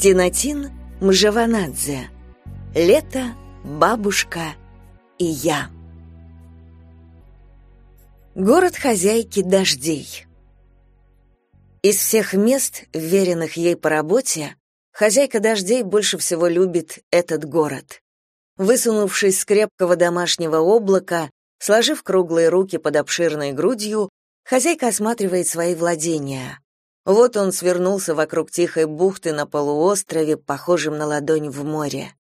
Тинатин Мжаванадзе. Лето, бабушка и я. Город хозяйки дождей. Из всех мест, веренных ей по работе, хозяйка дождей больше всего любит этот город. Высунувшись с крепкого домашнего облака, сложив круглые руки под обширной грудью, хозяйка осматривает свои владения. Вот он свернулся вокруг тихой бухты на полуострове, похожем на ладонь в море.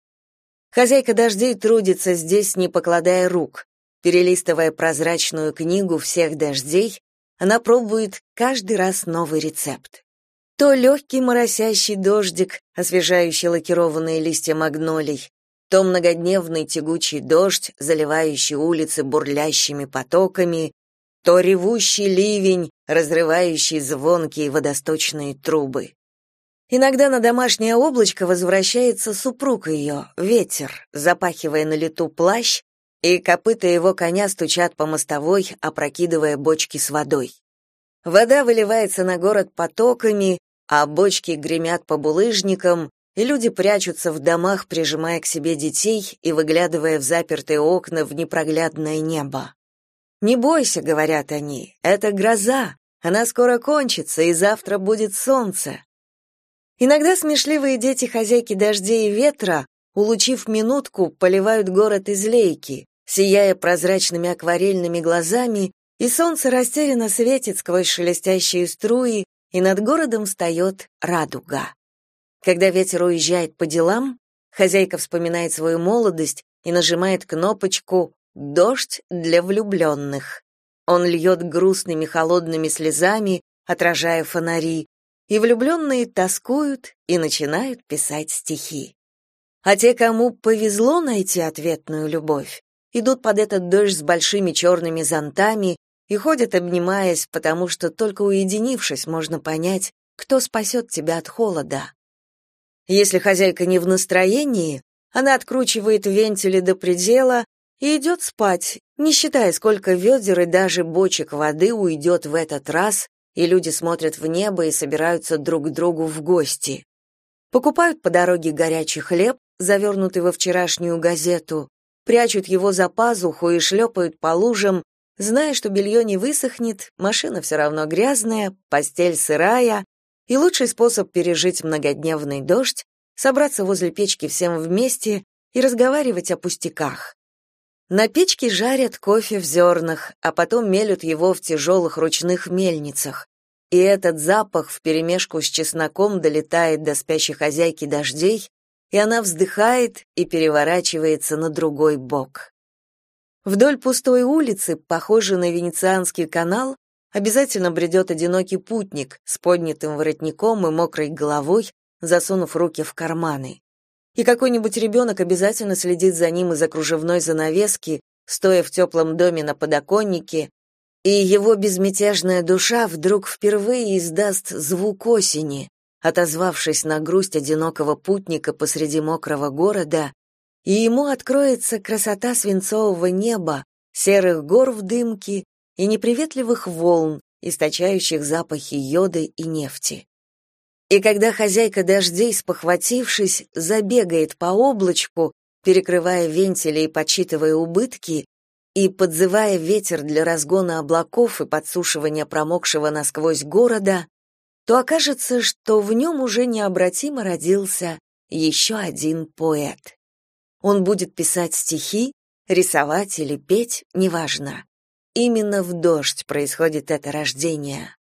Хозяйка дождей трудится здесь, не покладая рук. Перелистывая прозрачную книгу всех дождей, она пробует каждый раз новый рецепт. То легкий моросящий дождик, освежающий лакированные листья магнолий, то многодневный тягучий дождь, заливающий улицы бурлящими потоками, то ревущий ливень, разрывающий звонкие водосточные трубы. Иногда на домашнее облачко возвращается супруг ее, ветер, запахивая на лету плащ и копыта его коня стучат по мостовой, опрокидывая бочки с водой. Вода выливается на город потоками, а бочки гремят по булыжникам, и люди прячутся в домах, прижимая к себе детей и выглядывая в запертые окна в непроглядное небо. «Не бойся», — говорят они, — «это гроза, она скоро кончится, и завтра будет солнце». Иногда смешливые дети хозяйки дождей и ветра улучив минутку, поливают город из лейки, сияя прозрачными акварельными глазами, и солнце растерянно светит сквозь шелестящие струи, и над городом встает радуга. Когда ветер уезжает по делам, хозяйка вспоминает свою молодость и нажимает кнопочку «Дождь для влюбленных». Он льет грустными холодными слезами, отражая фонари, и влюбленные тоскуют и начинают писать стихи. А те, кому повезло найти ответную любовь, идут под этот дождь с большими черными зонтами и ходят, обнимаясь, потому что только уединившись можно понять, кто спасет тебя от холода. Если хозяйка не в настроении, она откручивает вентили до предела и идет спать, не считая, сколько ведер и даже бочек воды уйдет в этот раз, и люди смотрят в небо и собираются друг к другу в гости. Покупают по дороге горячий хлеб, завернутый во вчерашнюю газету, прячут его за пазуху и шлепают по лужам, зная, что белье не высохнет, машина все равно грязная, постель сырая, и лучший способ пережить многодневный дождь — собраться возле печки всем вместе и разговаривать о пустяках. На печке жарят кофе в зернах, а потом мелют его в тяжелых ручных мельницах. И этот запах вперемешку с чесноком долетает до спящей хозяйки дождей и она вздыхает и переворачивается на другой бок. Вдоль пустой улицы, похожей на Венецианский канал, обязательно бредет одинокий путник с поднятым воротником и мокрой головой, засунув руки в карманы. И какой-нибудь ребенок обязательно следит за ним из-за кружевной занавески, стоя в теплом доме на подоконнике, и его безмятежная душа вдруг впервые издаст звук осени, отозвавшись на грусть одинокого путника посреди мокрого города, и ему откроется красота свинцового неба, серых гор в дымке и неприветливых волн, источающих запахи йода и нефти. И когда хозяйка дождей, спохватившись, забегает по облачку, перекрывая вентили и подсчитывая убытки, и подзывая ветер для разгона облаков и подсушивания промокшего насквозь города, то окажется, что в нем уже необратимо родился еще один поэт. Он будет писать стихи, рисовать или петь, неважно. Именно в дождь происходит это рождение.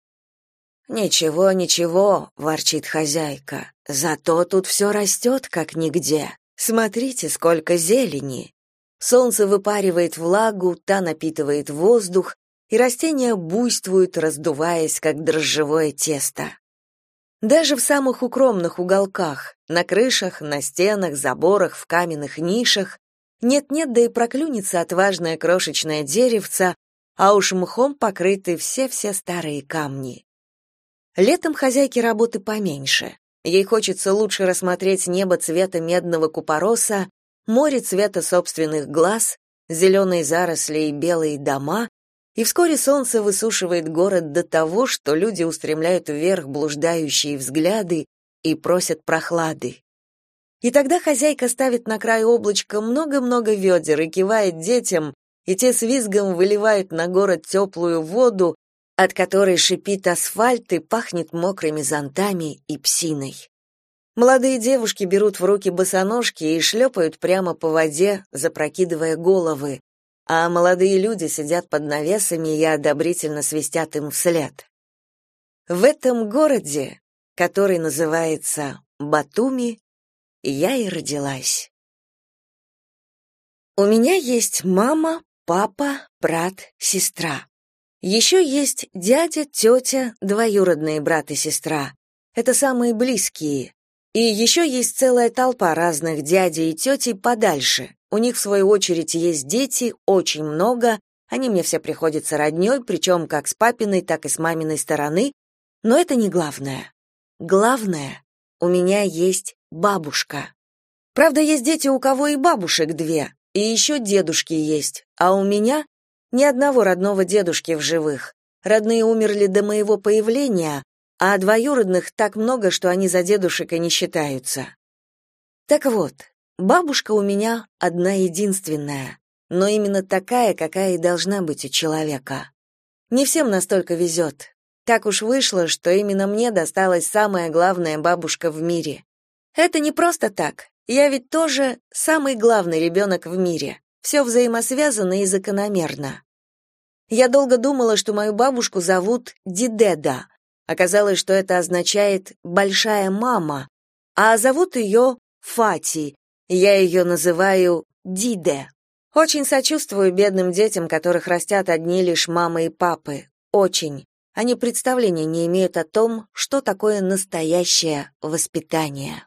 «Ничего, ничего», — ворчит хозяйка, — «зато тут все растет, как нигде. Смотрите, сколько зелени». Солнце выпаривает влагу, та напитывает воздух, и растения буйствуют, раздуваясь, как дрожжевое тесто. Даже в самых укромных уголках, на крышах, на стенах, заборах, в каменных нишах, нет-нет, да и проклюнется отважное крошечное деревце, а уж мхом покрыты все-все старые камни. Летом хозяйки работы поменьше. Ей хочется лучше рассмотреть небо цвета медного купороса, море цвета собственных глаз, зеленые заросли и белые дома, и вскоре солнце высушивает город до того, что люди устремляют вверх блуждающие взгляды и просят прохлады. И тогда хозяйка ставит на край облачка много-много ведер и кивает детям, и те с визгом выливают на город теплую воду, от которой шипит асфальт и пахнет мокрыми зонтами и псиной. Молодые девушки берут в руки босоножки и шлепают прямо по воде, запрокидывая головы, а молодые люди сидят под навесами и одобрительно свистят им вслед. В этом городе, который называется Батуми, я и родилась. У меня есть мама, папа, брат, сестра. Еще есть дядя, тетя, двоюродные брат и сестра. Это самые близкие, и еще есть целая толпа разных дядей и тетей подальше. У них, в свою очередь, есть дети, очень много. Они мне все приходятся роднёй, причем как с папиной, так и с маминой стороны. Но это не главное. Главное, у меня есть бабушка. Правда, есть дети, у кого и бабушек две, и еще дедушки есть, а у меня ни одного родного дедушки в живых. Родные умерли до моего появления, а двоюродных так много, что они за дедушек и не считаются. Так вот, бабушка у меня одна единственная, но именно такая, какая и должна быть у человека. Не всем настолько везет. Так уж вышло, что именно мне досталась самая главная бабушка в мире. Это не просто так. Я ведь тоже самый главный ребенок в мире. Все взаимосвязано и закономерно. Я долго думала, что мою бабушку зовут Дидеда, Оказалось, что это означает «большая мама», а зовут ее Фати. Я ее называю Диде. Очень сочувствую бедным детям, которых растят одни лишь мамы и папы. Очень. Они представления не имеют о том, что такое настоящее воспитание.